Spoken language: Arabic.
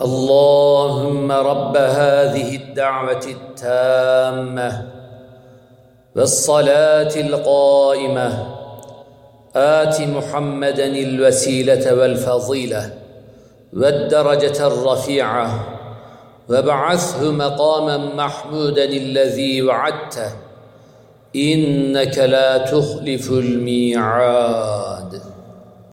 اللهم رب هذه الدعوة التامة والصلاة القائمة. آت محمدا الوسيلة والفضيلة والدرجة الرفيعة وابعثه مقاما محمودا الذي وعدته. إنك لا تخلف الميعاد.